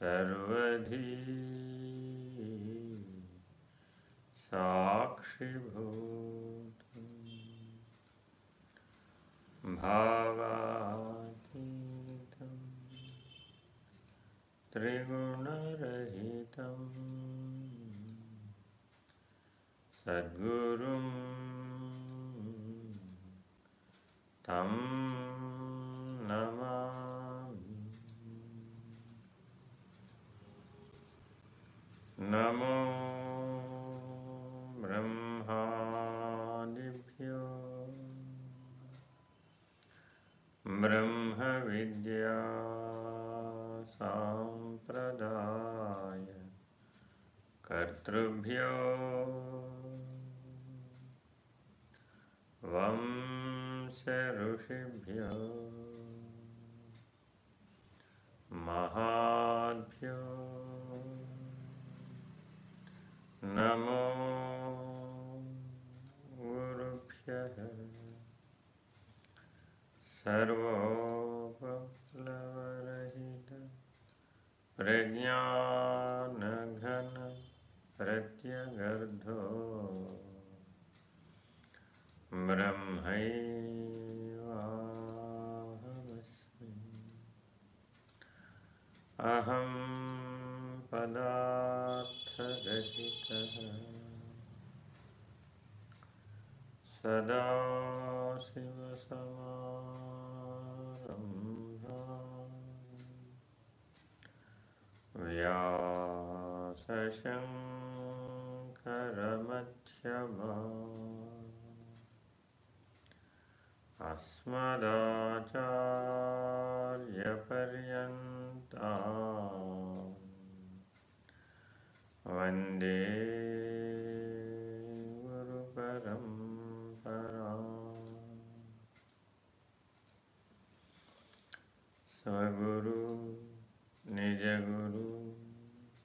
सर्वधी साक्षिभूतम् भावातीतं त्रिगुणरहितं सद्गुरुं तं नमो ब्रह्मादिभ्यो। ब्रह्मविद्या साम्प्रदाय कर्तृभ्यो। वंशऋषिभ्यो। महाभ्यो नमो गुरुभ्यः सर्वोपप्लवरहित प्रज्ञानघन प्रत्यगर्धो ब्रह्मैवाहमस्मि। अहं दुःखरहितः सदा शिवसमारम्भा व्यासशङ्करमध्यमा अस्मदाचार्यपर्यन्ता वंदे गुरुपरम्परा स्वगुरु निजगुरु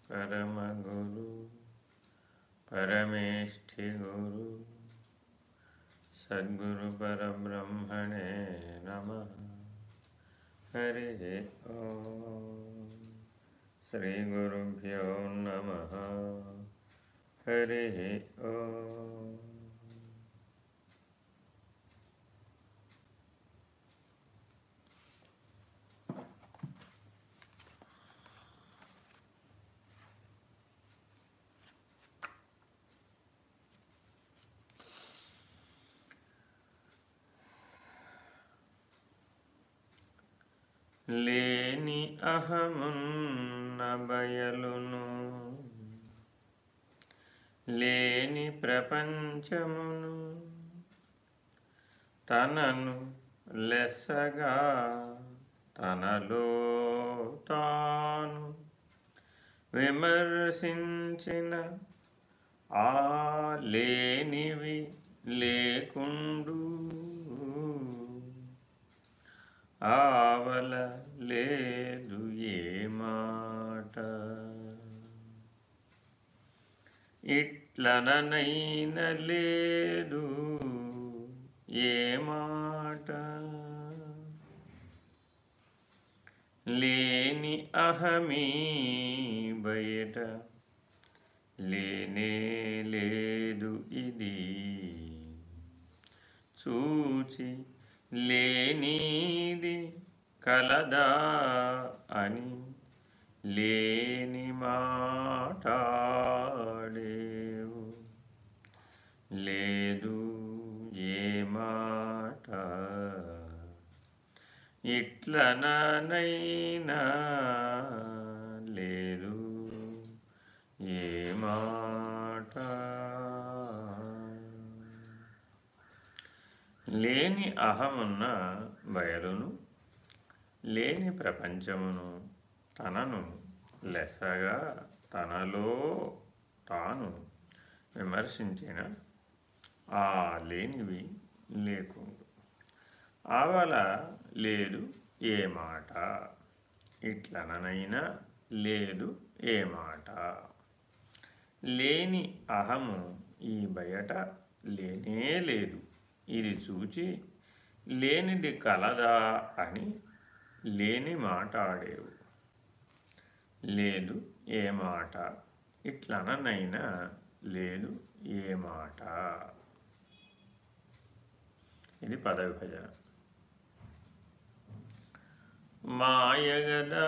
परमगुरु परमेष्ठिगुरु सद्गुरुपरब्रह्मणे नमः। हरिः ॐ श्रीगुरुभ्यो नमः। हरिः ॐ లేని అహమున్న బయలును. లేని ప్రపంచమును తనను లెస్సగా తనలో తాను విమర్శించిన ఆ లేనివి లేకుండు ఆవల లేదు ఏ మాట? ఇట్లననైన లేదు ఏ మాట? లేని అహమీ బయట లేనే లేదు ఇది చూచి లేనిది కలదా అని లేని మాటాడేవు. లేదు ఏ మాట? ఇట్లనైనా లేదు ఏ మాట? లేని అహమున్న బయలును లేని ప్రపంచమును తనను లెసగా తనలో తాను విమర్శించిన ఆ లేనివి లేకుండు. ఆవల లేదు ఏ మాట ఇట్లననైనా లేదు ఏ మాట. లేని అహము ఈ బయట లేనే లేదు. ఇది చూచి లేనిది కలదా అని లేని మాటాడేవు లేదు ఏ మాట? ఇట్లననైనా లేదు ఏ మాట? ఇది పదవిభజన మాయగదా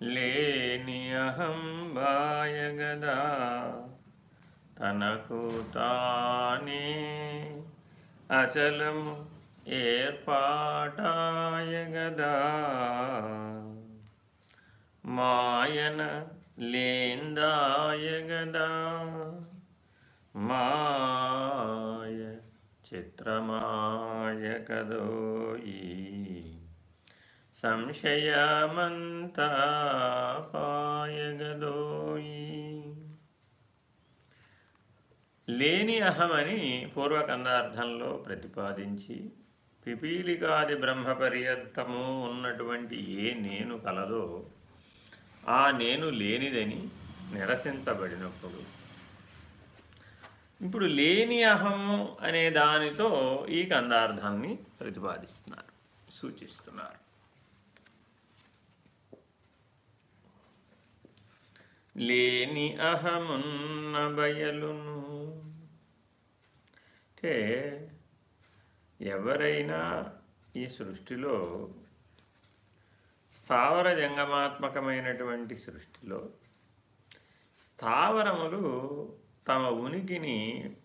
లేని అహం బాయగదా తనకు తానే అచలము ఏర్పాటాయగదా. మాయన లేందాయగదా. మాయ చిత్రమాయ కదోయి సంశయమంతా పాయగదోయి లేని అహమని పూర్వకందార్థంలో ప్రతిపాదించి పిపీలికాది బ్రహ్మపర్యంతము ఉన్నటువంటి ఏ నేను కలదో ఆ నేను లేనిదని నిరసించబడినప్పుడు. ఇప్పుడు లేని అహము అనే దానితో ఈ కందార్థాన్ని ప్రతిపాదిస్తున్నారు సూచిస్తున్నారు. లేని అహమున్న బయలును. అంటే ఎవరైనా ఈ సృష్టిలో స్థావర జంగమాత్మకమైనటువంటి సృష్టిలో స్థావరములు తమ ఉనికిని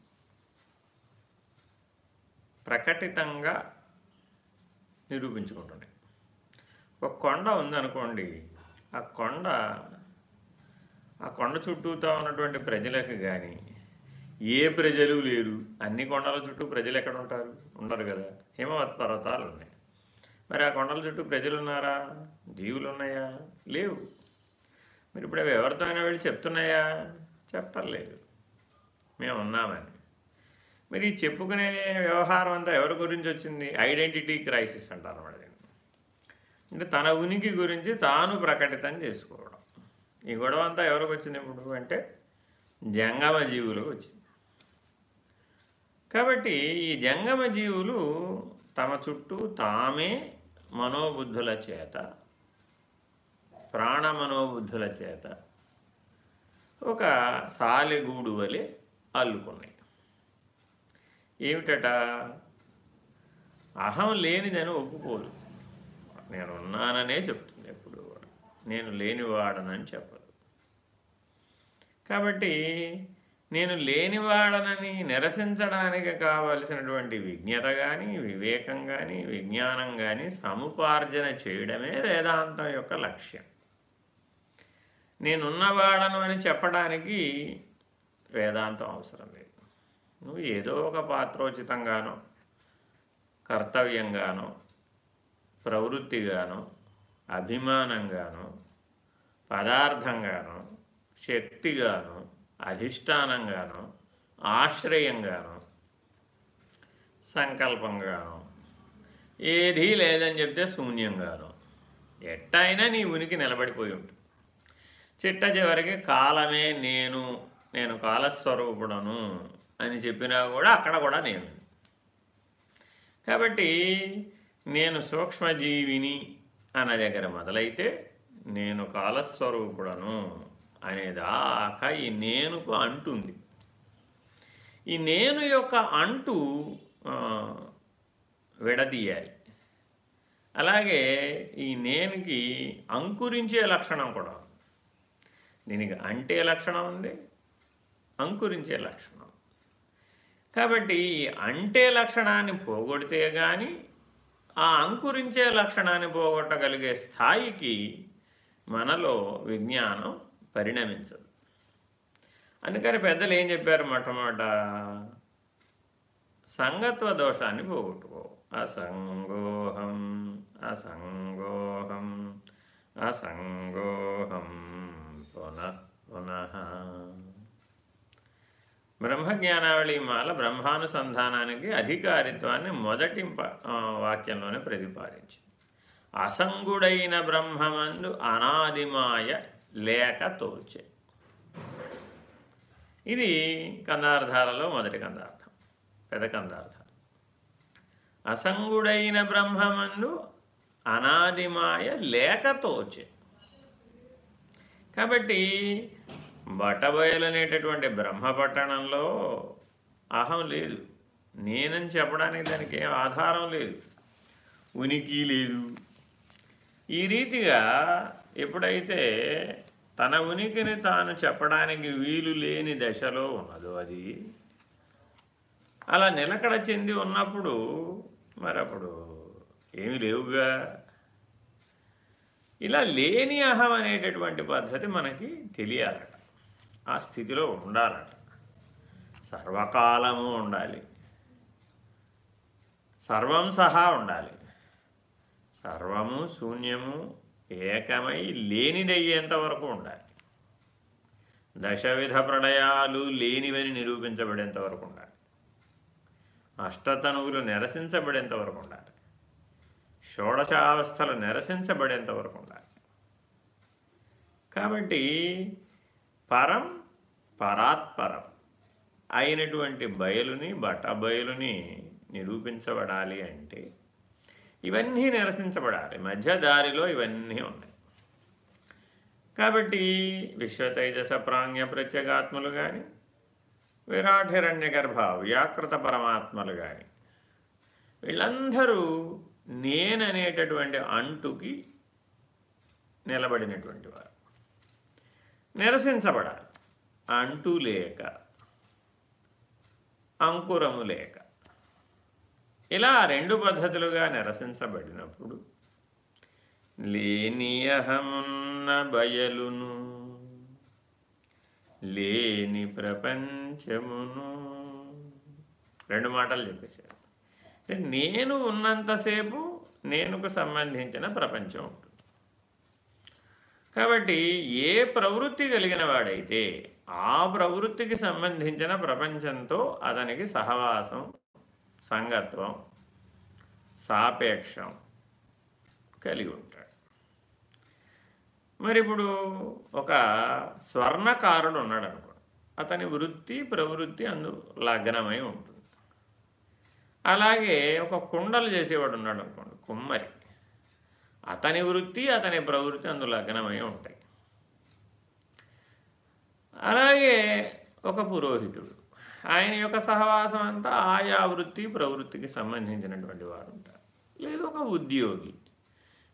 ప్రకటితంగా నిరూపించుకుంటున్నాయి. ఒక కొండ ఉందనుకోండి ఆ కొండ ఆ కొండ చుట్టూతో ఉన్నటువంటి ప్రజలకు కానీ ఏ ప్రజలు లేరు. అన్ని కొండల చుట్టూ ప్రజలు ఎక్కడ ఉంటారు? ఉండరు కదా. హిమవత్ పర్వతాలు ఉన్నాయి. మరి ఆ కొండల చుట్టూ ప్రజలు ఉన్నారా? జీవులు ఉన్నాయా? లేవు. మీరు ఇప్పుడు అవి ఎవరితో అయినా వెళ్ళి చెప్తున్నాయా? చెప్పలేదు మేము ఉన్నామని. మరి ఈ చెప్పుకునే వ్యవహారం అంతా ఎవరి గురించి వచ్చింది? ఐడెంటిటీ క్రైసిస్ అంటారు అన్నమాట అంటే తన ఉనికి గురించి తాను ప్రకటితం చేసుకోవడం. ఈ గొడవ అంతా ఎవరికి వచ్చింది ఇప్పుడు అంటే జంగమ జీవులకు వచ్చింది. కాబట్టి ఈ జంగమ జీవులు తమ చుట్టూ తామే మనోబుద్ధుల చేత ప్రాణమనోబుద్ధుల చేత ఒక సాలెగూడు వలె అల్లుకున్నాయి. ఏమిటట? అహం లేనిదని ఒప్పుకోదు. నేను ఉన్నాననే చెప్తుంది ఎప్పుడు నేను లేనివాడనని చెప్పదు కాబట్టి నేను లేనివాడనని నిరసించడానికి కావలసినటువంటి విజ్ఞత కానీ వివేకం కానీ విజ్ఞానం కానీ సముపార్జన చేయడమే వేదాంతం యొక్క లక్ష్యం. నేనున్నవాడను అని చెప్పడానికి వేదాంతం అవసరం లేదు. నువ్వు ఏదో ఒక పాత్రోచితంగానో కర్తవ్యంగానో ప్రవృత్తిగానో అభిమానంగానో పదార్థంగానో శక్తిగాను అధిష్టానంగాను ఆశ్రయంగాను సంకల్పంగాను. ఏదీ లేదని చెప్తే శూన్యంగాను. ఎట్టయినా నీ ఉనికి నిలబడిపోయి ఉంటుంది చిట్ట చివరికి కాలమే నేను నేను కాలస్వరూపుడను అని చెప్పినా కూడా అక్కడ కూడా నేను. కాబట్టి నేను సూక్ష్మజీవిని అన్న దగ్గర మొదలైతే నేను కాలస్వరూపుడను. అనేదాకా ఈ నేనుకు అంటుంది. ఈ నేను యొక్క అంటు విడదీయాలి. అలాగే ఈ నేనుకి అంకురించే లక్షణం కూడా ఉంది. దీనికి అంటే లక్షణం ఉంది అంకురించే లక్షణం కాబట్టి అంటే లక్షణాన్ని పోగొడితే కానీ ఆ అంకురించే లక్షణాన్ని పోగొట్టగలిగే స్థాయికి మనలో విజ్ఞానం పరిణమించదు. అందుకని పెద్దలు ఏం చెప్పారు మొట్టమొదట సంగత్వ దోషాన్ని పోగొట్టుకో. అసంగోహం అసంగోహం అసంగోహం పునః పునః. బ్రహ్మజ్ఞానావళి మాల బ్రహ్మానుసంధానానికి అధికారిత్వాన్ని మొదటి వాక్యంలోనే ప్రతిపాదించింది. అసంగుడైన బ్రహ్మమందు అనాదిమాయ లేక తోచే. ఇది కందార్థాలలో మొదటి కందార్థం పెద్ద కందార్థం. అసంగుడైన బ్రహ్మమందు అనాదిమాయ లేక తోచే. కాబట్టి బట్టబయలనేటటువంటి బ్రహ్మపట్టణంలో అహం లేదు. నేనని చెప్పడానికి దానికి ఏం ఆధారం లేదు. ఉనికి లేదు. ఈ రీతిగా ఎప్పుడైతే తన ఉనికిని తాను చెప్పడానికి వీలు లేని దశలో ఉన్నదో అది. అలా నిలకడ చెంది ఉన్నప్పుడు మరి అప్పుడు ఏమి లేవుగా. ఇలా లేని అహం అనేటటువంటి పద్ధతి మనకి తెలియాలట. ఆ స్థితిలో ఉండాలట. సర్వకాలము ఉండాలి. సర్వం సహా ఉండాలి. సర్వము శూన్యము ఏకమై లేనిదయ్యేంత వరకు ఉండాలి. దశవిధ ప్రళయాలు లేనివని నిరూపించబడేంత వరకు ఉండాలి. అష్టతనువులు నిరసించబడేంత వరకు ఉండాలి. షోడశావస్థలు నిరసించబడేంత వరకు ఉండాలి. కాబట్టి పరం పరాత్పరం అయినటువంటి బయలుని బట్ట బయలుని నిరూపించబడాలి అంటే ఇవన్నీ నిరసించబడాలి. మధ్యదారిలో ఇవన్నీ ఉన్నాయి. కాబట్టి విశ్వతైజస ప్రాంగ్య ప్రత్యేగాత్మలు కానీ విరాఠిరణ్య గర్భ వ్యాకృత పరమాత్మలు కానీ వీళ్ళందరూ నేననేటటువంటి అంటుకి నిలబడినటువంటి వారు. నిరసించబడాలి. అంటు లేక అంకురము లేక. ఇలా రెండు పద్ధతులుగా నిరసించబడినప్పుడు లేని అహమున్న బయలును లేని ప్రపంచమును. రెండు మాటలు చెప్పేశారు. నేను ఉన్నంతసేపు నేనుకు సంబంధించిన ప్రపంచం ఉంటుంది. కాబట్టి ఏ ప్రవృత్తి కలిగిన వాడైతే ఆ ప్రవృత్తికి సంబంధించిన ప్రపంచంతో అతనికి సహవాసం సంగత్వం సాపేక్షం కలిగి ఉంటాడు. మరి ఇప్పుడు ఒక స్వర్ణకారుడు ఉన్నాడు అనుకోండి అతని వృత్తి ప్రవృత్తి అందు లగ్నమై ఉంటుంది. అలాగే ఒక కుండలు చేసేవాడు ఉన్నాడు అనుకోండి కుమ్మరి. అతని వృత్తి అతని ప్రవృత్తి అందు లగ్నమై ఉంటాయి. అలాగే ఒక పురోహితుడు. ఆయన యొక్క సహవాసం అంతా ఆయా వృత్తి ప్రవృత్తికి సంబంధించినటువంటి వారు ఉంటారు. లేదు ఒక ఉద్యోగి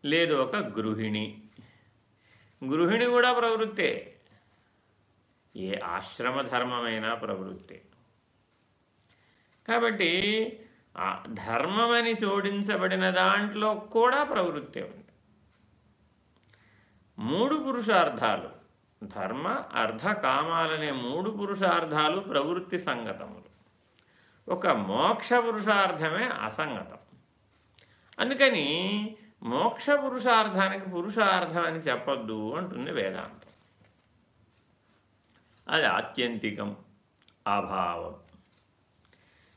లేదు ఒక గృహిణి. గృహిణి కూడా ప్రవృత్తే. ఏ ఆశ్రమ ధర్మమైనా ప్రవృత్తే. కాబట్టి ధర్మమని జోడించబడిన దాంట్లో కూడా ప్రవృత్తి ఉంది. మూడు పురుషార్థాలు. ధర్మ అర్ధ కామాలనే మూడు పురుషార్థాలు ప్రవృత్తి సంగతములు. ఒక మోక్ష పురుషార్థమే అసంగతం. అందుకని మోక్ష పురుషార్థానికి పురుషార్థం అని చెప్పొద్దు అంటుంది వేదాంతం. అది ఆత్యంతికం అభావం.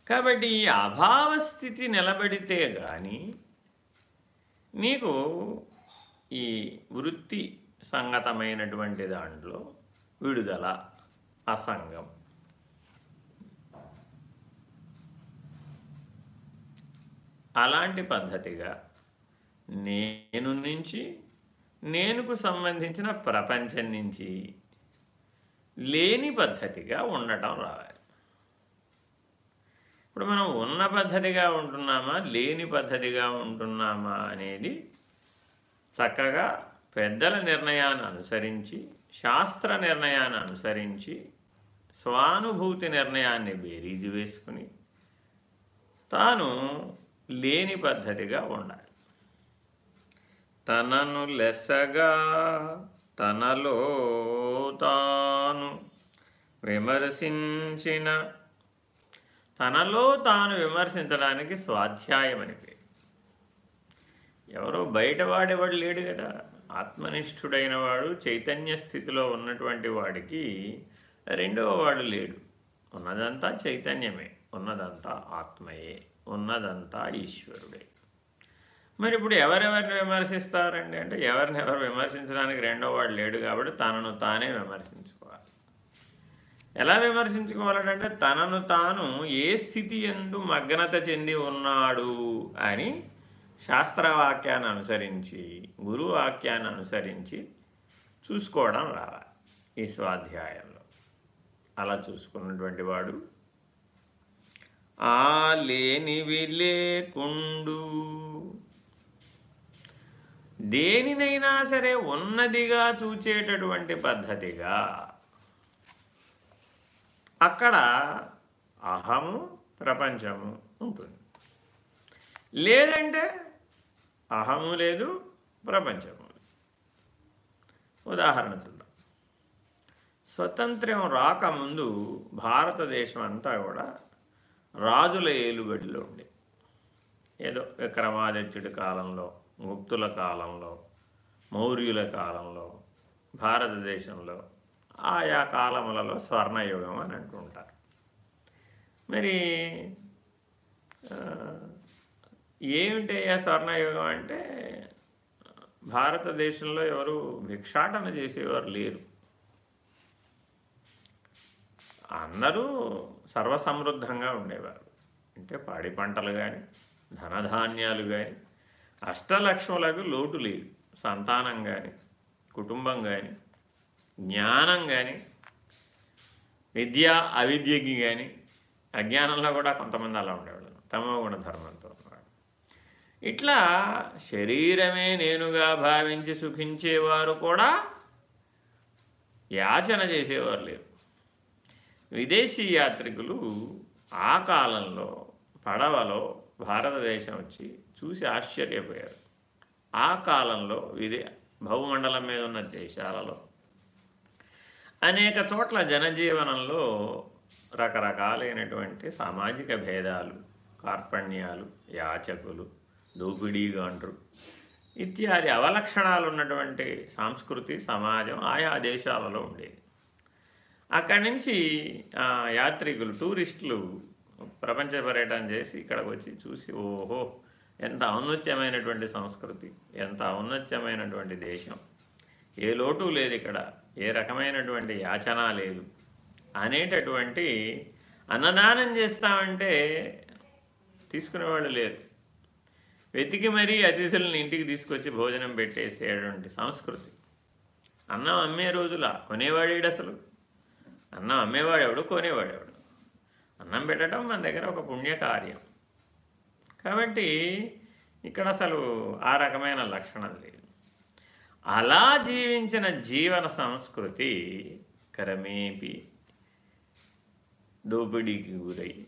కాబట్టి ఈ అభావ స్థితి నిలబడితే కానీ నీకు ఈ వృత్తి సంగతమైనటువంటి దాంట్లో విడుదల అసంగం. అలాంటి పద్ధతిగా నేను నుంచి నేనుకు సంబంధించిన ప్రపంచం నుంచి లేని పద్ధతిగా ఉండటం రావాలి. ఇప్పుడు మనం ఉన్న పద్ధతిగా ఉంటున్నామా లేని పద్ధతిగా ఉంటున్నామా అనేది చక్కగా పెద్దల నిర్ణయాన్ని అనుసరించి శాస్త్ర నిర్ణయాన్ని అనుసరించి స్వానుభూతి నిర్ణయాన్ని బేరీజు వేసుకుని తాను లేని పద్ధతిగా ఉండాలి. తనను లెస్సగా తనలో తాను విమర్శించిన తనలో తాను విమర్శించడానికి స్వాధ్యాయం అని పేరు. ఎవరో బయటవాడేవాడు లేడు కదా. ఆత్మనిష్ఠుడైన వాడు చైతన్య స్థితిలో ఉన్నటువంటి వాడికి రెండవ వాడు లేడు. ఉన్నదంతా చైతన్యమే ఉన్నదంతా ఆత్మయే ఉన్నదంతా ఈశ్వరుడే. మరి ఇప్పుడు ఎవరెవరిని విమర్శిస్తారండి? అంటే ఎవరిని ఎవరు విమర్శించడానికి రెండో వాడు లేడు కాబట్టి తనను తానే విమర్శించుకోవాలి. ఎలా విమర్శించుకోవాలంటే తనను తాను ఏ స్థితి ఎందు మగ్నత చెంది ఉన్నాడు అని శాస్త్రవాక్యాన్ని అనుసరించి గురువాక్యాన్ని అనుసరించి చూసుకోవడం రావాలి ఈ స్వాధ్యాయంలో. అలా చూసుకున్నటువంటి వాడు ఆ లేనివి లేకుండు దేనినైనా సరే ఉన్నదిగా చూచేటటువంటి పద్ధతిగా. అక్కడ అహము ప్రపంచము ఉంటుంది. లేదంటే అహము లేదు ప్రపంచము ఉదాహరణ చూద్దాం. స్వతంత్రం రాకముందు భారతదేశం అంతా కూడా రాజుల ఏలుబడిలో ఉండే. ఏదో విక్రమాదిత్యుడి కాలంలో గుప్తుల కాలంలో మౌర్యుల కాలంలో భారతదేశంలో ఆయా కాలములలో స్వర్ణయుగం అని అంటుంటారు. మరి ఏమిటి ఆ స్వర్ణయుగం అంటే? భారతదేశంలో ఎవరు భిక్షాటన చేసేవారు లేరు. అందరూ సర్వసమృద్ధంగా ఉండేవారు. అంటే పాడి పంటలు కానీ ధనధాన్యాలు కానీ అష్టలక్ష్ములకు లోటు లేదు. సంతానం కానీ కుటుంబం కానీ జ్ఞానం కానీ విద్య అవిద్యకి కానీ అజ్ఞానంలో కూడా కొంతమంది అలా ఉండేవాళ్ళు. తమో గుణ ఇట్లా శరీరమే నేనుగా భావించి సుఖించేవారు కూడా యాచన చేసేవారు లేరు. విదేశీ యాత్రికులు ఆ కాలంలో పడవలో భారతదేశం వచ్చి చూసి ఆశ్చర్యపోయారు. ఆ కాలంలో విదే భూమండలం మీద ఉన్న దేశాలలో అనేక చోట్ల జనజీవనంలో రకరకాలైనటువంటి సామాజిక భేదాలు కార్పణ్యాలు యాచకులు దోపిడీగాండ్రు ఇత్యాది అవలక్షణాలు ఉన్నటువంటి సంస్కృతి సమాజం ఆయా దేశాలలో ఉండేది. అక్కడి నుంచి యాత్రికులు టూరిస్టులు ప్రపంచ పర్యటన చేసి ఇక్కడికి వచ్చి చూసి ఓహో ఎంత ఔన్నత్యమైనటువంటి సంస్కృతి ఎంత ఔన్నత్యమైనటువంటి దేశం. ఏ లోటు లేదు ఇక్కడ ఏ రకమైనటువంటి యాచన లేదు. అనేటటువంటి అన్నదానం చేస్తామంటే తీసుకునేవాళ్ళు లేరు. వెతికి మరీ అతిథులను ఇంటికి తీసుకొచ్చి భోజనం పెట్టేసేటువంటి సంస్కృతి. అన్నం అమ్మే రోజుల కొనేవాడేడు అసలు? అన్నం అమ్మేవాడెవడు కొనేవాడెవడు అన్నం పెట్టడం మన దగ్గర ఒక పుణ్యకార్యం. కాబట్టి ఇక్కడ అసలు ఆ రకమైన లక్షణం లేదు. అలా జీవించిన జీవన సంస్కృతి కరమేపి దోపిడీకి గురై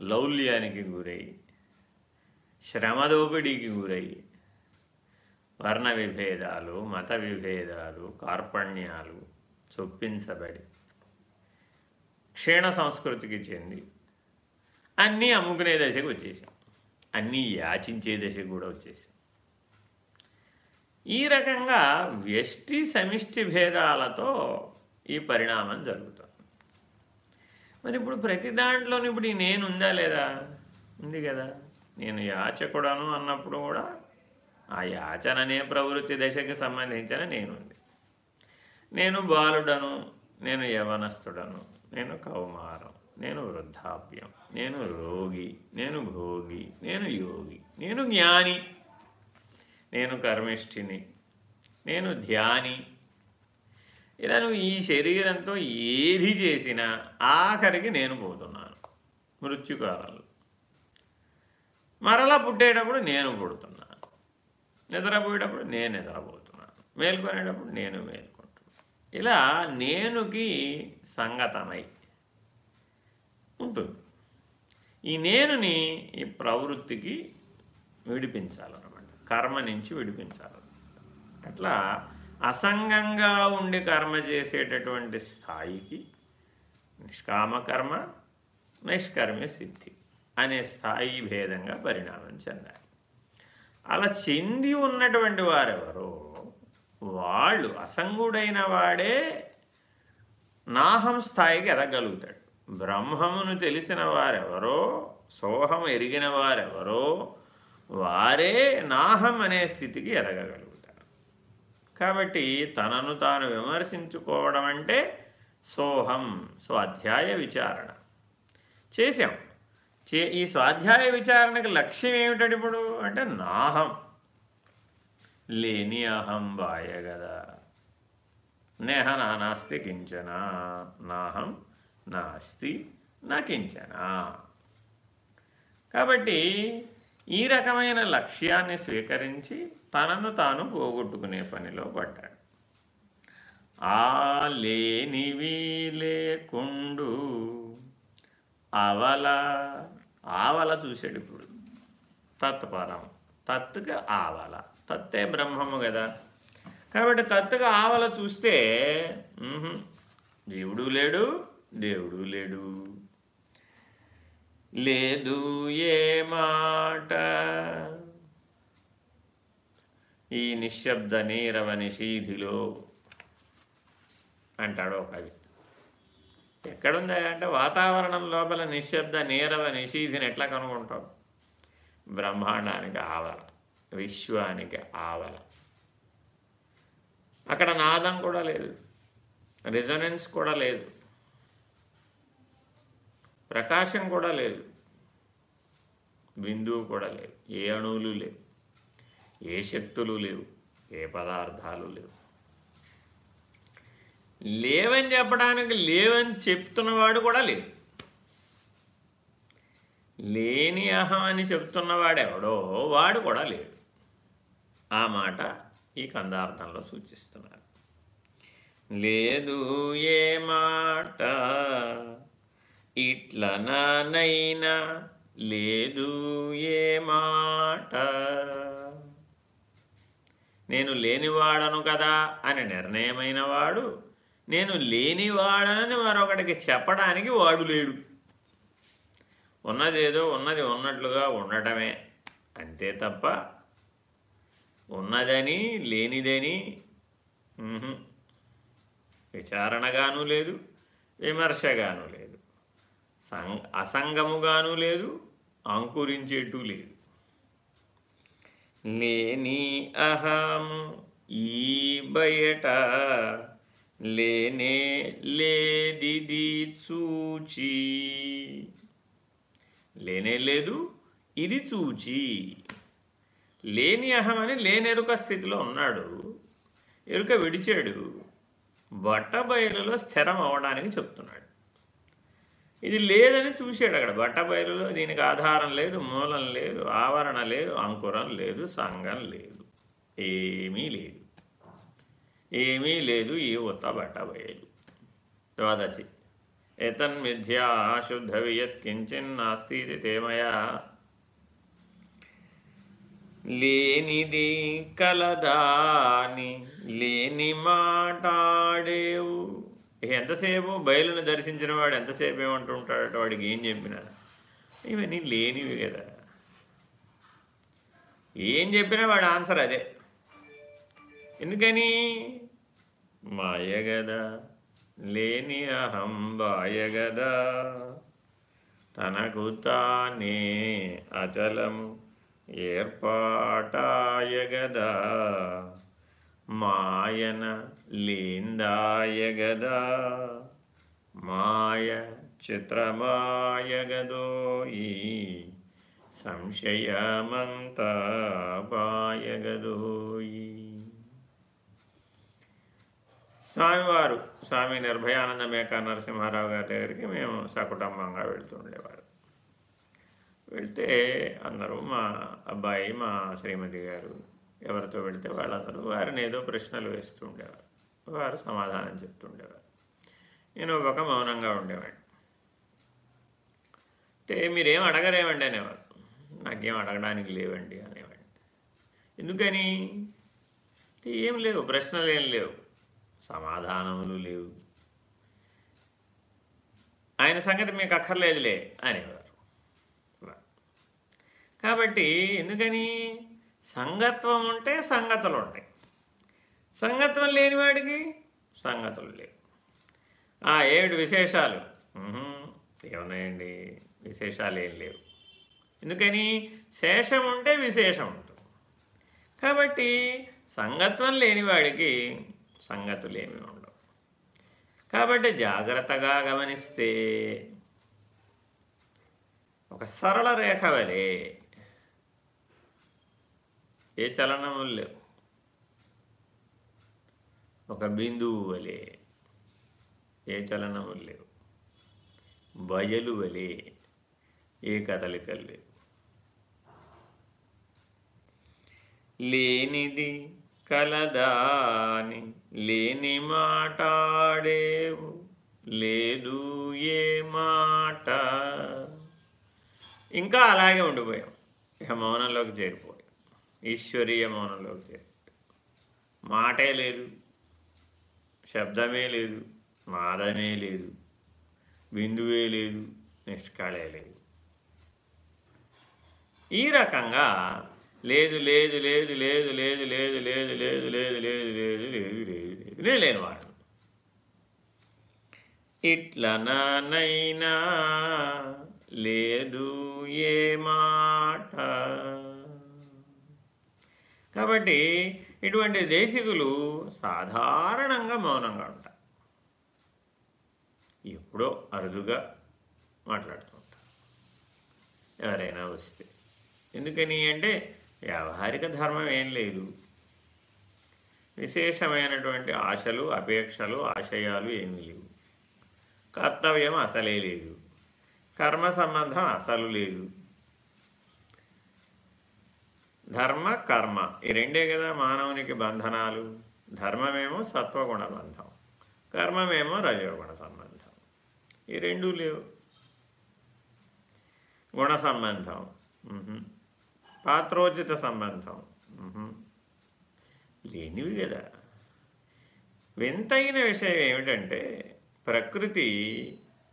లౌల్యానికి గురై శ్రమ దోపిడీకి వర్ణ విభేదాలు మత విభేదాలు కార్పణ్యాలు చొప్పించబడి క్షీణ సంస్కృతికి చెంది అన్నీ అమ్ముకునే దశకు వచ్చేసాం. అన్నీ యాచించే దశకు కూడా వచ్చేసాం. ఈ రకంగా వ్యష్టి సమిష్టి భేదాలతో ఈ పరిణామం జరుగుతుంది. మరి ఇప్పుడు ప్రతి దాంట్లోనూ ఇప్పుడు ఈ నేను ఉందా లేదా? ఉంది కదా. నేను యాచకుడను అన్నప్పుడు కూడా ఆ యాచననే ప్రవృత్తి దశకి సంబంధించిన నేనుంది నేను బాలుడను నేను యవనస్తుడను నేను కౌమారం నేను వృద్ధాప్యం నేను రోగి నేను భోగి నేను యోగి నేను జ్ఞాని నేను కర్మిష్ఠిని నేను ధ్యాని. ఇలా నువ్వు ఈ శరీరంతో ఏది చేసినా ఆఖరికి నేను పోతున్నాను. మృత్యుకాలంలో. మరలా పుట్టేటప్పుడు నేను పుడుతున్నాను నిద్రపోయేటప్పుడు నేను నిద్రపోతున్నాను మేల్కొనేటప్పుడు నేను మేల్కొంటున్నాను ఇలా నేనుకి సంగతమై ఉంటుంది. ఈ నేనుని ఈ ప్రవృత్తికి విడిపించాలన్నమాట. కర్మ నుంచి విడిపించాలన్నమాట. అట్లా అసంగంగా ఉండి కర్మ చేసేటటువంటి స్థాయికి నిష్కామ కర్మ నిష్కర్మ సిద్ధి. అనే స్థాయి భేదంగా పరిణామం చెందాలి అలా చెంది ఉన్నటువంటి వారెవరో వాళ్ళు అసంగుడైన వాడే నాహం స్థాయికి ఎదగలుగుతాడు. బ్రహ్మమును తెలిసిన వారెవరో సోహం ఎరిగిన వారెవరో వారే నాహం అనే స్థితికి ఎదగగలుగుతారు. కాబట్టి తనను తాను విమర్శించుకోవడం అంటే సోహం స్వాధ్యాయ విచారణ. చేశాం. చే ఈ స్వాధ్యాయ విచారణకు లక్ష్యం ఏమిటంటే ఇప్పుడు? అంటే నాహం. లేని అహం బాయ కదా నేహ నానాస్తి కించన. నాహం నాస్తి నా కించన కాబట్టి ఈ రకమైన లక్ష్యాన్ని స్వీకరించి తనను తాను పోగొట్టుకునే పనిలో పడ్డాడు. ఆ లేనివి లేకుండు అవల ఆవల చూశాడు ఇప్పుడు. తత్పరం తత్తుగా ఆవల. తత్తే బ్రహ్మము కదా. కాబట్టి తత్తుగా ఆవల చూస్తే జీవుడు లేడు దేవుడు లేడు. లేదు ఏ మాట? ఈ నిశ్శబ్ద నీరవ నిషీధిలో అంటాడు ఒక కవి. ఎక్కడుందా అంటే వాతావరణం లోపల నిశ్శబ్ద నీరవ నిషీధిని ఎట్లా కనుగొంటాం? బ్రహ్మాండానికి ఆవల విశ్వానికి ఆవల. అక్కడ నాదం కూడా లేదు రిజనెన్స్ కూడా లేదు ప్రకాశం కూడా లేదు బిందువు కూడా లేవు ఏ అణువులు లేవు ఏ శక్తులు లేవు ఏ పదార్థాలు లేవు. లేవని చెప్పడానికి లేవని చెప్తున్నవాడు కూడా లేవు లేని అహం అని చెప్తున్నవాడెవడో వాడు కూడా లేడు. ఆ మాట ఈ కందార్థంలో సూచిస్తున్నారు లేదు ఏ మాట ఇట్లనైనా లేదు ఏ మాట నేను లేనివాడను కదా అని నిర్ణయమైన వాడు నేను లేనివాడనని మరొకటికి చెప్పడానికి వాడు లేడు. ఉన్నదేదో ఉన్నది ఉన్నట్లుగా ఉండటమే. అంతే తప్ప ఉన్నదని లేనిదని విచారణగాను లేదు విమర్శగాను లేదు. సం అసంగముగాను లేదు అంకురించేట్టు లేదు. లేని అహము ఈ బయట లేనే లేదిది చూచి లేనే లేదు ఇది చూచి. లేని అహం అని లేనెరుక స్థితిలో ఉన్నాడు. ఎరుక విడిచాడు. బట్టబయలులో స్థిరం అవ్వడానికి చెప్తున్నాడు. ఇది లేదని చూశాడు అక్కడ. బట్టబయలులో దీనికి ఆధారం లేదు మూలం లేదు ఆవరణ లేదు అంకురం లేదు సంఘం లేదు ఏమీ లేదు. ఏమీ లేదు ఈ ఉత్తబట్ట బట్టబయలు ద్వాదశి. ఎతన్మిథ్యా శుద్ధ వియత్ కించిన్నాస్తి తేమయా లేనిది కలదాని లేని మాటాడేవు. ఎంతసేపు బయలును దర్శించిన వాడు ఎంతసేపు ఏమంటుంటాడట వాడికి ఏం చెప్పినా? ఇవన్నీ లేనివి కదా. ఏం చెప్పినా వాడు ఆన్సర్ అదే. ఎందుకని? మాయగదా లేని అహం బాయగదా తనకు తానే అచలము ఏర్పాటాయగదా మాయన లీందాయగదా మాయ చిత్రమాయగదోయి సంశయమంతా పాయగదోయి స్వామివారు స్వామి నిర్భయానంద మేక నరసింహారావు గారి దగ్గరికి మేము సకుటుంబంగా వెళ్తుండేవారు వెళ్తే అందరూ మా అబ్బాయి మా శ్రీమతి గారు ఎవరితో వెళితే వాళ్ళందరూ వారిని ఏదో ప్రశ్నలు వేస్తుండేవారు వారు సమాధానం చెప్తుండేవారు నేను ఒక మౌనంగా ఉండేవాడిని. అంటే మీరేం అడగరేమండి అనేవారు. నాకేం అడగడానికి లేవండి అనేవాడిని. ఎందుకని? ఏం లేవు ప్రశ్నలు ఏం లేవు. సమాధానములు లేవు. ఆయన సంగతి మీకు అక్కర్లేదులే అనేవారు. కాబట్టి ఎందుకని? సంగత్వం ఉంటే సంగతులు ఉంటాయి. సంగత్వం లేనివాడికి సంగతులు లేవు. ఆ ఏడు విశేషాలు. ఏమున్నాయండి? విశేషాలు ఏం లేవు. ఎందుకని? శేషం ఉంటే విశేషం ఉంటుంది. కాబట్టి సంగత్వం లేనివాడికి సంగతులు ఏమి ఉండవు. కాబట్టి జాగ్రత్తగా గమనిస్తే ఒక సరళ రేఖ వలె ఏ చలనములు లేవు. ఒక బిందువు వలె ఏ చలనములు లేవు. బయలు వలె ఏ కదలికలు లేవు. లేనిది కలదాని లేని మాటాడేవు లేదు ఏ మాట. ఇంకా అలాగే ఉండిపోయాం. ఇక మౌనంలోకి చేరిపోయాం. ఈశ్వరీయ మౌనంలోకి చేరిపోయాం. మాటే లేదు శబ్దమే లేదు నాదమే లేదు బిందువే లేదు నిష్కాళే లేదు. ఈ రకంగా లేదు లేదు లేదు లేదు లేదు లేదు లేదు లేదు లేదు లేదు లేదు లేదు లేదు లేదు లేని లేనివాడు ఇట్లనైనా లేదు ఏ మాట కాబట్టి ఇటువంటి దేశికులు సాధారణంగా మౌనంగా ఉంటారు ఎప్పుడో అరుదుగా మాట్లాడుతూ ఉంటారు ఎవరైనా వస్తే ఎందుకని అంటే వ్యావహారిక ధర్మం ఏం లేదు. విశేషమైనటువంటి ఆశలు అపేక్షలు ఆశయాలు ఏమీ లేవు. కర్తవ్యం అసలే లేదు. కర్మ సంబంధం అసలు లేదు. ధర్మ కర్మ ఈ రెండే కదా మానవునికి బంధనాలు. ధర్మమేమో సత్వగుణ బంధం కర్మమేమో రజోగుణ సంబంధం. ఈ రెండూ లేవు. గుణ సంబంధం. పాత్రోచిత సంబంధం. లేనివి కదా. వింతైన విషయం ఏమిటంటే ప్రకృతి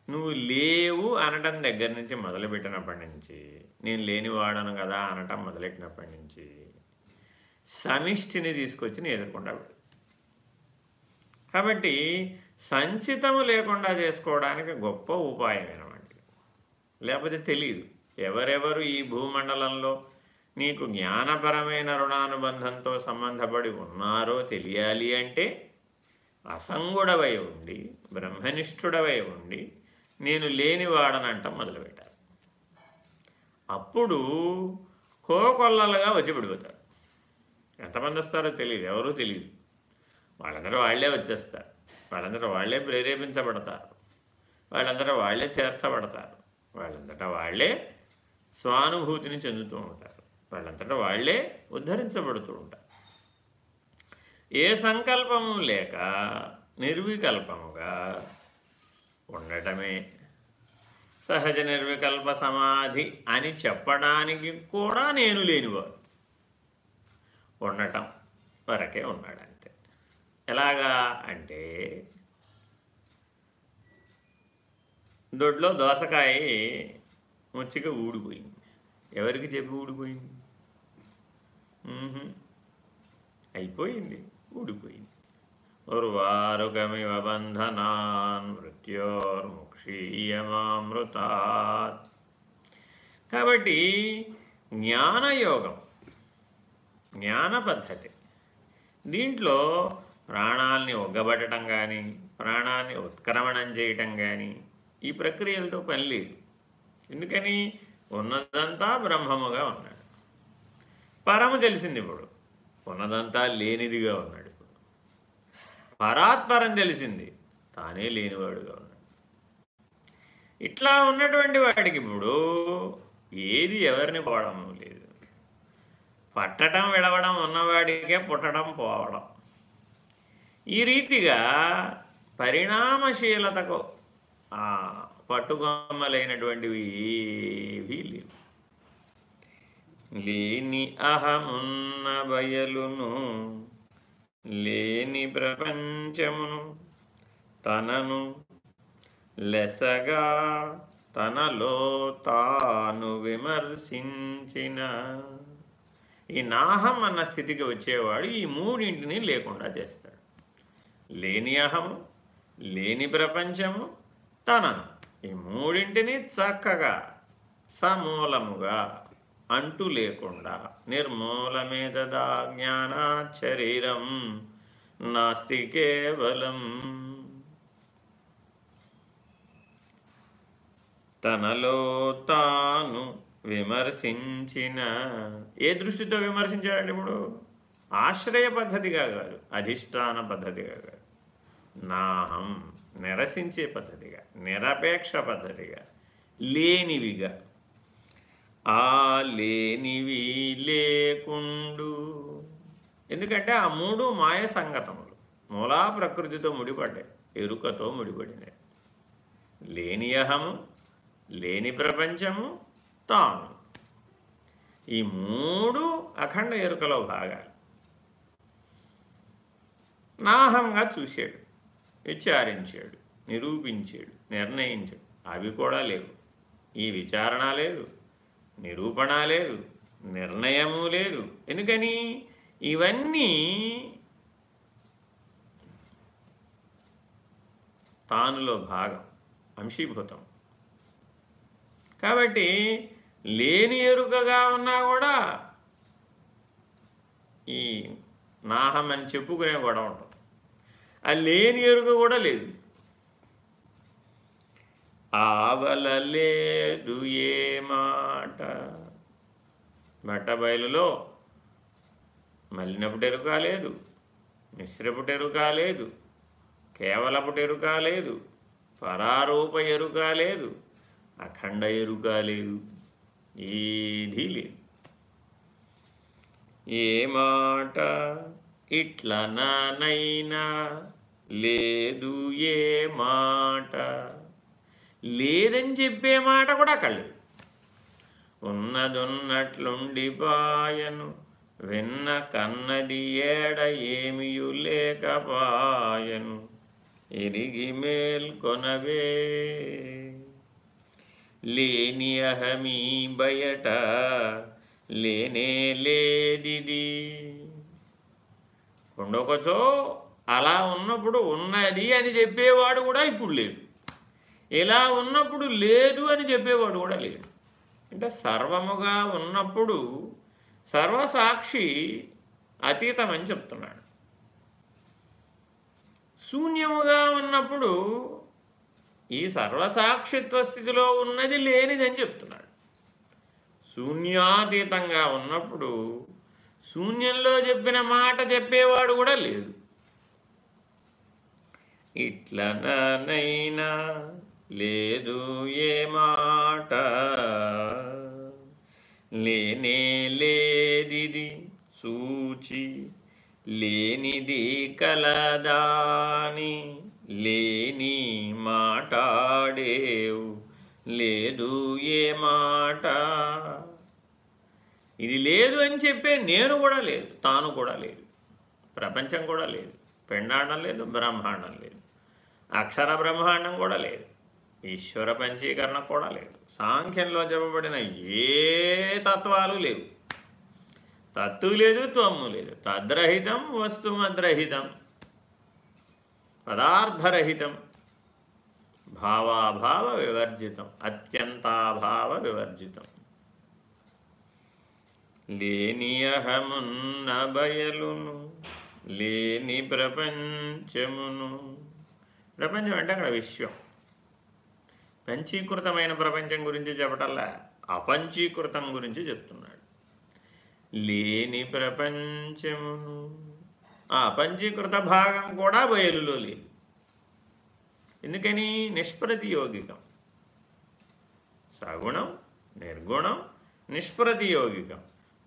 నువ్వు లేవు అనటం దగ్గర నుంచి మొదలుపెట్టినప్పటి నుంచి నేను లేనివాడను కదా అనటం మొదలెట్టినప్పటి నుంచి సమిష్టిని తీసుకొచ్చి నేను ఎదుర్కొంటా కాబట్టి సంచితము లేకుండా చేసుకోవడానికి గొప్ప ఉపాయం అనమాట లేకపోతే తెలియదు ఎవరెవరు ఈ భూమండలంలో నీకు జ్ఞానపరమైన రుణానుబంధంతో సంబంధపడి ఉన్నారో తెలియాలి అంటే అసంగుడవై ఉండి బ్రహ్మనిష్ఠుడవై ఉండి నేను లేనివాడనంట మొదలుపెట్టారు. అప్పుడు కోకొల్లలుగా వచ్చి పడిపోతారు ఎంతమంది వస్తారో తెలియదు ఎవరూ తెలియదు. వాళ్ళందరూ వాళ్ళే వచ్చేస్తారు. వాళ్ళందరూ వాళ్ళే ప్రేరేపించబడతారు. వాళ్ళందరూ వాళ్ళే చేర్చబడతారు. వాళ్ళంతటా వాళ్ళే స్వానుభూతిని చెందుతూ ఉంటారు. వాళ్ళంతటా వాళ్ళే ఉద్ధరించబడుతూ ఉంటారు. ఏ సంకల్పము లేక నిర్వికల్పముగా ఉండటమే సహజ నిర్వికల్ప సమాధి అని చెప్పడానికి కూడా నేను లేనివాడు. ఉండటం వరకే ఉన్నాడు అంతే ఎలాగా అంటే దొడ్లో దోసకాయ ముచ్చిగా ఊడిపోయింది. ఎవరికి చెప్పి ఊడిపోయింది? అయిపోయింది ఊడిపోయింది. ఉర్వారుగమివ బంధనాన్ మృత్యోర్ముక్షీయమామృతాత్. కాబట్టి జ్ఞానయోగం జ్ఞాన పద్ధతి. దీంట్లో ప్రాణాల్ని ఒగ్గబట్టడం కానీ ప్రాణాన్ని ఉత్క్రమణం చేయటం కానీ ఈ ప్రక్రియలతో పని లేదు. ఎందుకని? ఉన్నదంతా బ్రహ్మముగా ఉన్నాడు పరము తెలిసింది ఇప్పుడు ఉన్నదంతా లేనిదిగా ఉన్నాడు ఇప్పుడు. పరాత్పరం తెలిసింది. తానే లేనివాడుగా ఉన్నాడు. ఇట్లా ఉన్నటువంటి వాడికి ఇప్పుడు ఏది ఎవరిని పోవడం లేదు. పట్టడం విడవడం ఉన్నవాడికే పుట్టడం పోవడం. ఈ రీతిగా పరిణామశీలతకు పట్టుకొమ్మలైనటువంటివి ఏవీ లేవు. లేని అహమున్న బయలును లేని ప్రపంచమును తనను లెసగా తనలో తాను విమర్శించిన. ఈ నాహం అన్న స్థితికి వచ్చేవాడు ఈ మూడింటిని లేకుండా చేస్తాడు. లేని అహము లేని ప్రపంచము తనను. ఈ మూడింటిని చక్కగా సమూలముగా అంటూ లేకుండా నిర్మూలమే తదా జ్ఞానాశరీరం నాస్తి కేవలం తనలో తాను విమర్శించిన. ఏ దృష్టితో విమర్శించాడండి ఇప్పుడు? ఆశ్రయ పద్ధతిగా కాదు అధిష్టాన పద్ధతిగా కాదు. నాహం నిరసించే పద్ధతిగా నిరపేక్ష పద్ధతిగా లేనివిగా. ఆ లేనివి లేకుండు. ఎందుకంటే ఆ మూడు మాయ సంగతములు మూలా ప్రకృతితో ముడిపడ్డాయి ఎరుకతో ముడిపడినాయి. లేని అహము లేని ప్రపంచము తాను. ఈ మూడు అఖండ ఎరుకలో భాగాలు. నాహంగా చూశాడు విచారించాడు నిరూపించాడు నిర్ణయించాడు. అవి కూడా లేవు. ఈ విచారణ లేదు. నిరూపణ లేదు నిర్ణయము లేదు. ఎందుకని? ఇవన్నీ తానులో భాగం అంశీభూతం. కాబట్టి లేని ఎరుకగా ఉన్నా కూడా ఈ నాహం అని చెప్పుకునే కూడా ఉంటుంది. ఆ లేని ఎరుక కూడా లేదు. ఆవలలేదు ఏ మాట? బట్టబయలులో మలినపుటెరు కాలేదు మిశ్రపుటెరు కాలేదు కేవలపుటెరు కాలేదు పరారూప ఎరుక లేదు అఖండ ఎరుక లేదు ఏదీ లేదు. ఏ మాట ఇట్లనైనా లేదు ఏ మాట? లేదని చెప్పే మాట కూడా కళ్ళు. ఉన్నదున్నట్లుండిపాయను విన్న కన్నది ఏడ ఏమియు లేకపాయను ఎరిగి మేల్కొనవే. లేని అహమీ బయట లేనే లేదిది. కొండొకచో అలా ఉన్నప్పుడు ఉన్నది అని చెప్పేవాడు కూడా ఇప్పుడు లేదు ఇలా ఉన్నప్పుడు లేదు అని చెప్పేవాడు కూడా లేడు. అంటే సర్వముగా ఉన్నప్పుడు సర్వసాక్షి అతీతమని చెప్తున్నాడు. శూన్యముగా ఉన్నప్పుడు ఈ సర్వసాక్షిత్వ స్థితిలో ఉన్నది లేనిదని చెప్తున్నాడు. శూన్యాతీతంగా ఉన్నప్పుడు శూన్యంలో చెప్పిన మాట చెప్పేవాడు కూడా లేదు. ఇట్లనైనా లేదు ఏ మాట? లేనే లేదిది సూచి లేనిది కలదాని లేని మాటాడేవు. లేదు ఏ మాట? ఇది లేదు అని చెప్పే నేను కూడా లేదు తాను కూడా లేదు ప్రపంచం కూడా లేదు పెండాండం లేదు బ్రహ్మాండం లేదు అక్షర బ్రహ్మాండం కూడా లేదు. ఈశ్వర పంచీకరణ కూడా లేదు. సాంఖ్యంలో చెప్పబడిన ఏ తత్వాలు లేవు. తత్తు లేదు త్వమ్ము లేదు. తద్రహితం వస్తుమద్రహితం పదార్థరహితం భావాభావ వివర్జితం అత్యంతాభావ వివర్జితం. లేని అహమున్న బయలును లేని ప్రపంచమును. ప్రపంచం అంటే అక్కడ విశ్వం. పంచీకృతమైన ప్రపంచం గురించి చెప్పటల్లా? అపంచీకృతం గురించి చెప్తున్నాడు. లేని ప్రపంచమును. ఆ అపంచీకృత భాగం కూడా బయలులో లేదు. ఎందుకని? నిష్ప్రతియోగికం. సగుణం నిర్గుణం నిష్ప్రతియోగికం.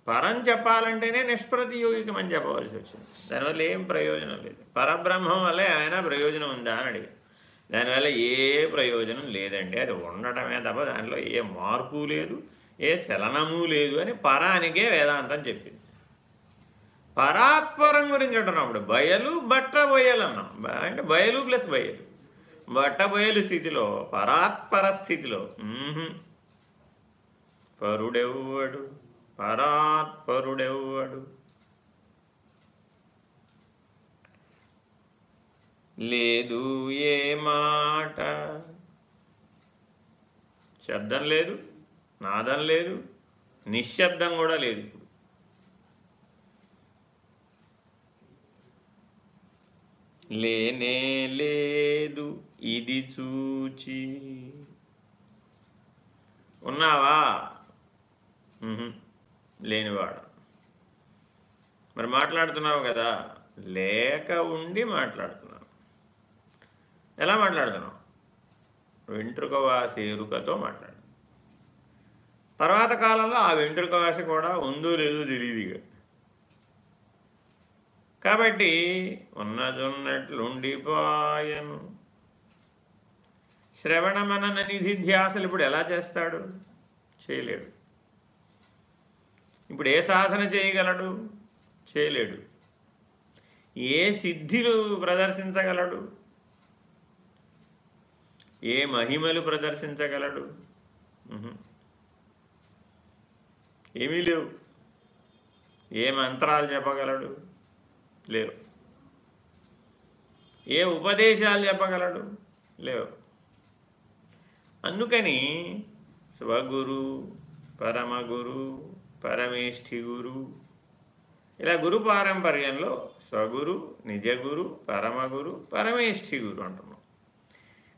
పరం చెప్పాలంటేనే నిష్ప్రతియోగికం అని చెప్పవలసి వచ్చింది. దానివల్ల ఏం ప్రయోజనం లేదు. పరబ్రహ్మం వల్ల ఏమైనా ప్రయోజనం ఉందా అని అడిగారు దానివల్ల ఏ ప్రయోజనం లేదండి. అది ఉండటమే తప్ప దానిలో ఏ మార్పు లేదు ఏ చలనము లేదు అని పరానికే వేదాంతం చెప్పింది. పరాత్పరం గురించి అంటున్నప్పుడు బయలు బట్ట బొయ్యలు అన్నాం. అంటే బయలు ప్లస్ బయలు. బట్ట బయలు స్థితిలో పరాత్పర స్థితిలో పరుడెవ్వడు పరాత్పరుడెవ్వడు. లేదు ఏ మాట. శబ్దం లేదు నాదం లేదు నిశ్శబ్దం కూడా లేదు ఇప్పుడు. లేనే లేదు ఇది చూచి. ఉన్నావా? లేనివాడు. మరి మాట్లాడుతున్నావు కదా లేక ఉండి మాట్లాడుతున్నావు. ఎలా మాట్లాడుతున్నావు వెంట్రుకవాసి ఎరుకతో మాట్లాడు తర్వాత కాలంలో ఆ వెంట్రుకవాసి కూడా ఉందో లేదో తెలియదు కాబట్టి ఉన్నదున్నట్లుండిపోయను. శ్రవణమనన నిధి నిధిధ్యాసలు ఇప్పుడు ఎలా చేస్తాడు? చేయలేడు. ఇప్పుడు ఏ సాధన చేయగలడు? చేయలేడు. ఏ సిద్ధిలు ప్రదర్శించగలడు? ఏ మహిమలు ప్రదర్శించగలడు? ఏమీ లేవు. ఏ మంత్రాలు చెప్పగలడు? లేవు. ఏ ఉపదేశాలు చెప్పగలడు? లేవు. అందుకని స్వగురు పరమగురు పరమేష్ఠి గురు ఇలా గురు పారంపర్యంలో స్వగురు నిజగురు పరమగురు పరమేష్ఠి గురు అంటున్నాం.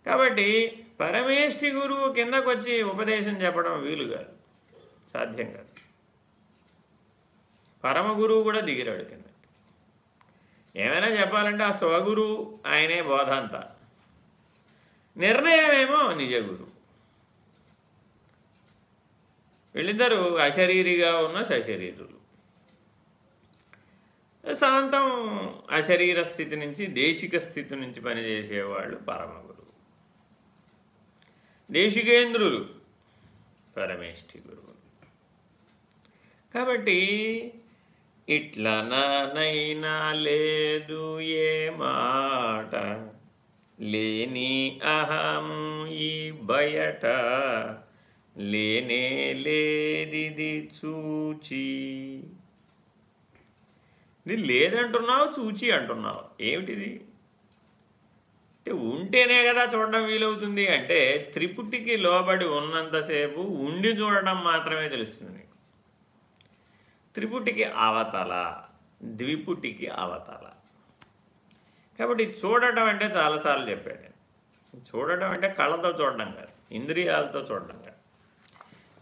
కాబట్టి పరమేష్ఠి గురువు కిందకొచ్చి ఉపదేశం చెప్పడం వీలు కాదు. సాధ్యం కాదు. పరమ గురువు కూడా దిగిరాడు కింద ఏమైనా చెప్పాలంటే ఆ స్వగురు ఆయనే బోధంత. నిర్ణయమేమో గురువు వీళ్ళిద్దరూ అశరీరిగా ఉన్న సశరీరులు. శాంతం అశరీర స్థితి నుంచి దేశిక స్థితి నుంచి పనిచేసేవాళ్ళు పరమగురు. దేశికేంద్రులు పరమేష్ఠి గురువులు కాబట్టి ఇట్లా నానైనా లేదు ఏ మాట. లేని అహము ఈ బయట. లేనే లేదిది చూచి. ఇది లేదంటున్నావు చూచి అంటున్నావు. ఏమిటిది? అంటే ఉంటేనే కదా చూడడం వీలవుతుంది. అంటే త్రిపుటికి లోబడి ఉన్నంతసేపు ఉండి చూడడం మాత్రమే తెలుస్తుంది త్రిపుటికి అవతల ద్విపుటికి అవతల. కాబట్టి చూడటం అంటే చాలాసార్లు చెప్పాడు చూడటం అంటే కళ్ళతో చూడడం కాదు ఇంద్రియాలతో చూడడం కాదు.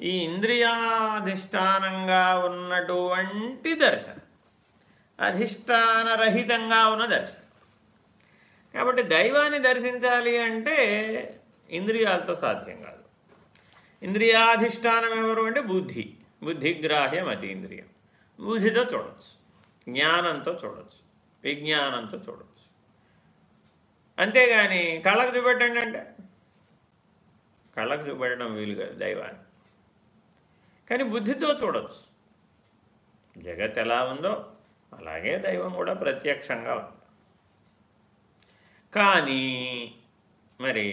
ఈ ఇంద్రియాధిష్టానంగా ఉన్నటువంటి దర్శనం అధిష్టానరహితంగా ఉన్న దర్శనం. కాబట్టి దైవాన్ని దర్శించాలి అంటే ఇంద్రియాలతో సాధ్యం కాదు. ఇంద్రియాధిష్టానం ఎవరు అంటే బుద్ధి. బుద్ధిగ్రాహ్యం అతీంద్రియం బుద్ధితో చూడవచ్చు జ్ఞానంతో చూడవచ్చు విజ్ఞానంతో చూడవచ్చు అంతేగాని కళ్ళకు చూపెట్టండి అంటే. కళ్ళకు చూపెట్టడం వీలు కాదు దైవాన్ని. కానీ బుద్ధితో చూడవచ్చు జగత్ ఎలా ఉందో అలాగే దైవం కూడా ప్రత్యక్షంగా ఉంది. కానీ మరి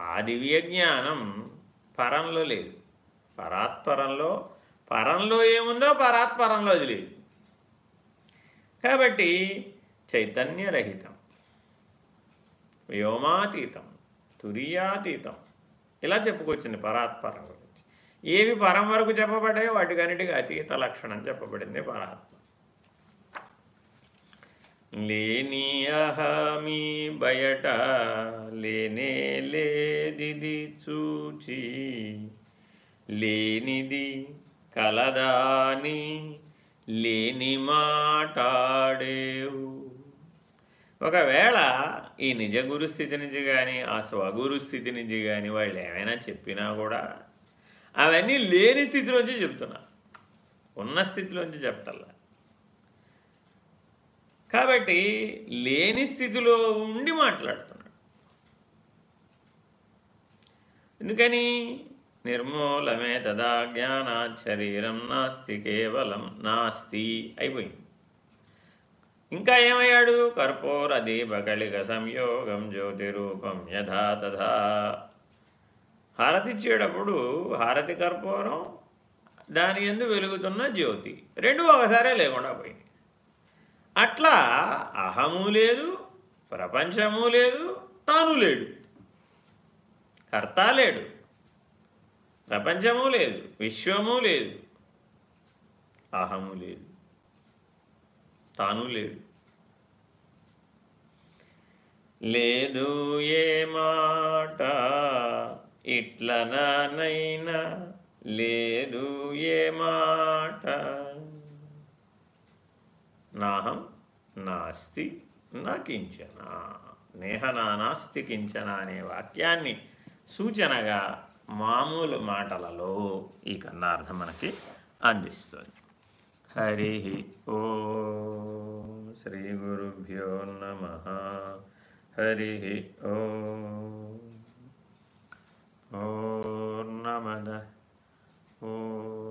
ఆ దివ్య జ్ఞానం పరంలో లేదు. పరాత్పరంలో పరంలో ఏముందో పరాత్పరంలో అది లేదు కాబట్టి చైతన్యరహితం వ్యోమాతీతం తురియాతీతం. ఇలా చెప్పుకొచ్చింది పరాత్పరం గురించి. ఏవి పరం వరకు చెప్పబడ్డాయో వాటికన్నిటికీ అతీత లక్షణం చెప్పబడింది పరాత్మ లేని అహమి బయట లేనే లేదిది చూచి లేనిది కలదాని లేని మాటాడేవు. ఒకవేళ ఈ నిజ గురు స్థితి నుంచి కానీ ఆ స్వగురు స్థితి నుంచి కానీ వాళ్ళు ఏమైనా చెప్పినా కూడా అవన్నీ లేని స్థితిలోంచి చెప్తున్నా. ఉన్న స్థితిలోంచి చెప్పటల్లా కాబట్టి లేని స్థితిలో ఉండి మాట్లాడుతున్నాడు. ఎందుకని? నిర్మూలమే తదా జ్ఞాన శరీరం నాస్తి కేవలం నాస్తి అయిపోయింది. ఇంకా ఏమయ్యాడు? కర్పూర దీపకళిక సంయోగం జ్యోతి రూపం యథా తథా. హారతిచ్చేటప్పుడు హారతి కర్పూరం దాని ఎందు వెలుగుతున్న జ్యోతి. రెండు ఒకసారే లేకుండా పోయింది అట్లా అహము లేదు ప్రపంచము లేదు తాను లేడు. కర్త లేడు. ప్రపంచము లేదు విశ్వము లేదు అహము లేదు తాను లేడు. లేదు ఏ మాట ఇట్లనైనా లేదు ఏ మాట నాహం నాస్తి నా కించన. నేహనా నాస్తి కించన అనే వాక్యాన్ని సూచనగా మామూలు మాటలలో ఈ కన్నార్థం మనకి అందిస్తుంది. హరి ఓ శ్రీ గురుభ్యో నమ. హరి ఓ పూర్ణమద పూర్ణమిదం.